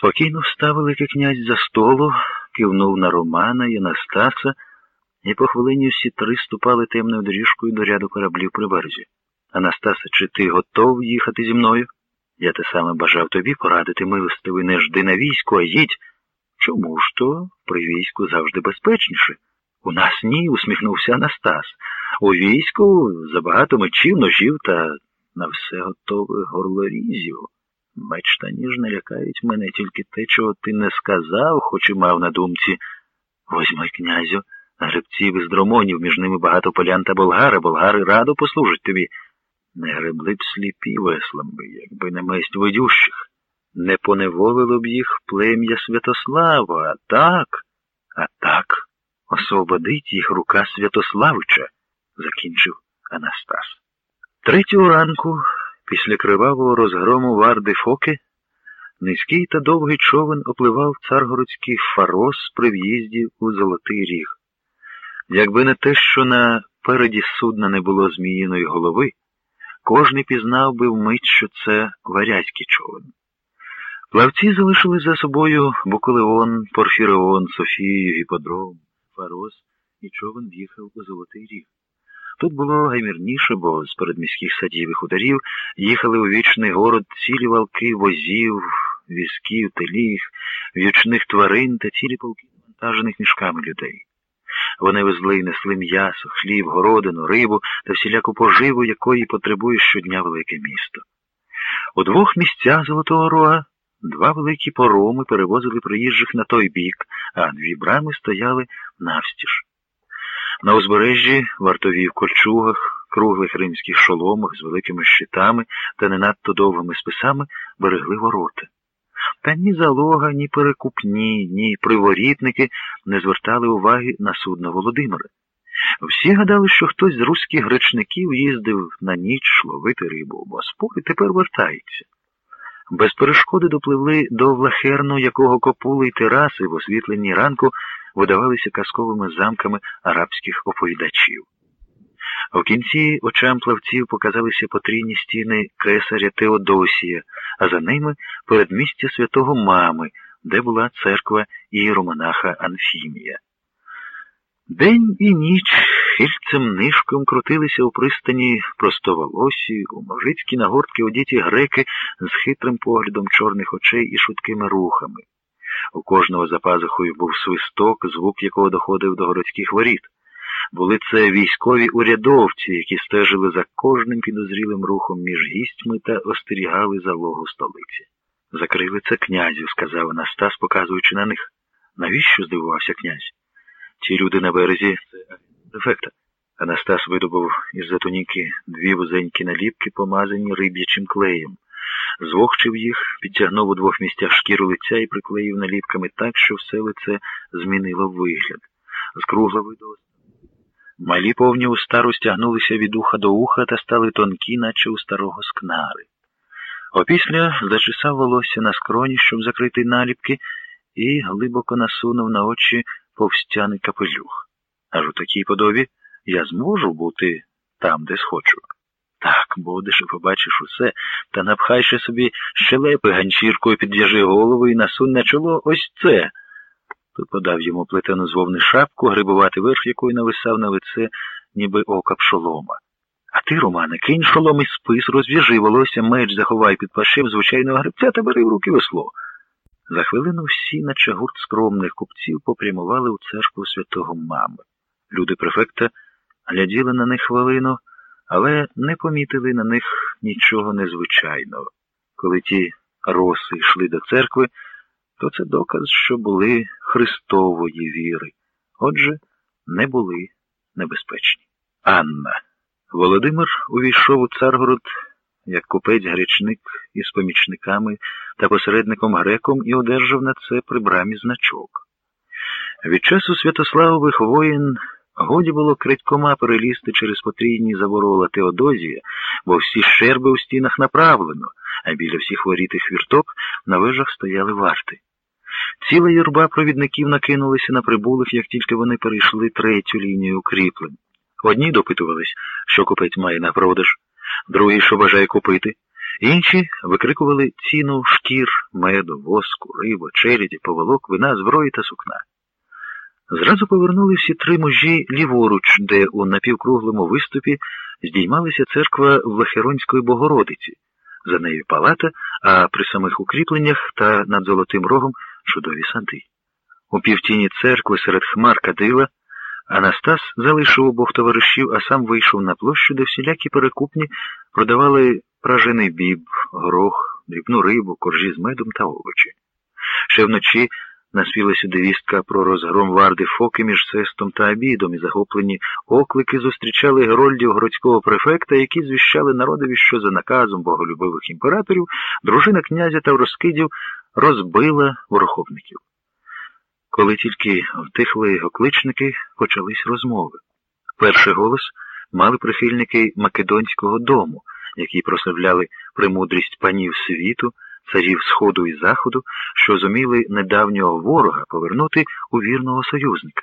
Спокійно встав великий князь за столу, кивнув на Романа і Анастаса, і по хвилині всі три ступали темною доріжкою до ряду кораблів при березі. Анастасе, чи ти готов їхати зі мною? Я те саме бажав тобі порадити, милостивий, не жди на війську, а їдь. Чому ж то при війську завжди безпечніше? У нас ні, усміхнувся Анастас. У війську забагато мечів, ножів та на все готових горлорізів. Меч ніж не лякають мене тільки те, чого ти не сказав, хоч і мав на думці. Возьми, князю, гребців із дромонів, між ними багато полян та болгари, болгари радо послужать тобі. Не гребли б сліпі веслами, якби не месть водющих. Не поневолило б їх плем'я Святослава, а так, а так, освободить їх рука Святославича, закінчив Анастас. Третього ранку, після кривавого розгрому Варди Фоки, низький та довгий човен опливав царгородський фарос при в'їзді у Золотий Ріг. Якби не те, що на переді судна не було зміїної голови, кожний пізнав би вмить, що це варязький човен. Плавці залишили за собою Буколеон, Порфіреон, Софію, Гіподром, Фарос, і човен в'їхав у Золотий Ріг. Тут було гаймірніше, бо з передміських садів і хуторів їхали у вічний город цілі валки возів, візків, теліг, в'ючних тварин та цілі полки вантажених мішками людей. Вони везли і несли м'ясо, хліб, городину, рибу та всіляку поживу, якої потребує щодня велике місто. У двох місцях Золотого Рога два великі пороми перевозили приїжджих на той бік, а дві брами стояли навстіж. На узбережжі вартові в кольчугах, круглих римських шоломах з великими щитами та не надто довгими списами берегли ворота. Та ні залога, ні перекупні, ні приворітники не звертали уваги на судно Володимира. Всі гадали, що хтось з руських гречників їздив на ніч ловити рибу в Боспор і тепер вертається. Без перешкоди допливли до влахерну, якого копули й тераси в освітленні ранку видавалися казковими замками арабських оповідачів. В кінці очам плавців показалися потрійні стіни кесаря Теодосія, а за ними передмістя святого Мами, де була церква ієромонаха Анфімія. День і ніч хильцем нишком крутилися у пристані простоволосі, у мужицькі нагортки одіті греки з хитрим поглядом чорних очей і шуткими рухами. У кожного за пазухою був свисток, звук якого доходив до городських воріт. Були це військові урядовці, які стежили за кожним підозрілим рухом між гістьми та остерігали залогу столиці. Закрили це князю, сказав Анастас, показуючи на них. Навіщо? здивувався князь. Ті люди на березі це ефекта. Анастас видобув із за туніки дві вузенькі наліпки, помазані риб'ячим клеєм. Звохчив їх, підтягнув у двох місцях шкіру лиця і приклеїв наліпками так, що все лице змінило вигляд. З круглого до Малі повні уста розтягнулися від уха до уха та стали тонкі, наче у старого скнари. Опісля зачесав волосся на скроні, щоб закрити наліпки, і глибоко насунув на очі повстяний капелюх. Аж у такій подобі я зможу бути там, де схочу. Так, будеш і побачиш усе, та напхай ще собі щелепи ганчіркою, підв'яжи голову і насунь на чоло ось це. Тут подав йому плетену з вовни шапку, грибувати верх якої нависав на лице, ніби ока пшолома. А ти, Романе, кинь шолом і спис, розв'яжи волосся, меч заховай під пашем звичайного грибця та бери в руки весло. За хвилину всі, наче гурт скромних купців, попрямували у церкву святого мами. Люди префекта гляділи на них хвилину, але не помітили на них нічого незвичайного. Коли ті роси йшли до церкви, то це доказ, що були Христової віри, отже, не були небезпечні. Анна. Володимир увійшов у Царгород як купець-гречник із помічниками та посередником греком і одержав на це при брамі значок. Від часу Святославових воїн годі було крадькома перелізти через потрійні заворола Теодозія, бо всі щерби у стінах направлено, а біля всіх воріт і хвірток на вежах стояли варти. Ціла юрба провідників накинулися на прибулих, як тільки вони перейшли третю лінію укріплень. Одні допитувались, що купець має на продаж, другі, що бажає купити, Інші викрикували ціну шкір, меду, воску, рибу, челяді, поволок, вина, зброї та сукна. Зразу повернули всі три мужі ліворуч, де у напівкруглому виступі здіймалася церква Влахеронської Богородиці, за нею палата, а при самих укріпленнях та над Золотим Рогом чудові сади. У півтіні церкви серед хмар кадила Анастас залишив обох товаришів, а сам вийшов на площу, де всілякі перекупні продавали пражений біб, горох, дрібну рибу, коржі з медом та овочі. Ще вночі наспіла сюди вістка про розгром варди Фоки між сестом та обідом і захоплені оклики зустрічали герольдів городського префекта, які звіщали народові, що за наказом боголюбивих імператорів дружина князя та розкидів розбила вороховників. Коли тільки втихли окличники, почались розмови. Перший голос мали прихильники Македонського дому, які прославляли премудрість панів світу, царів Сходу і Заходу, що зуміли недавнього ворога повернути у вірного союзника.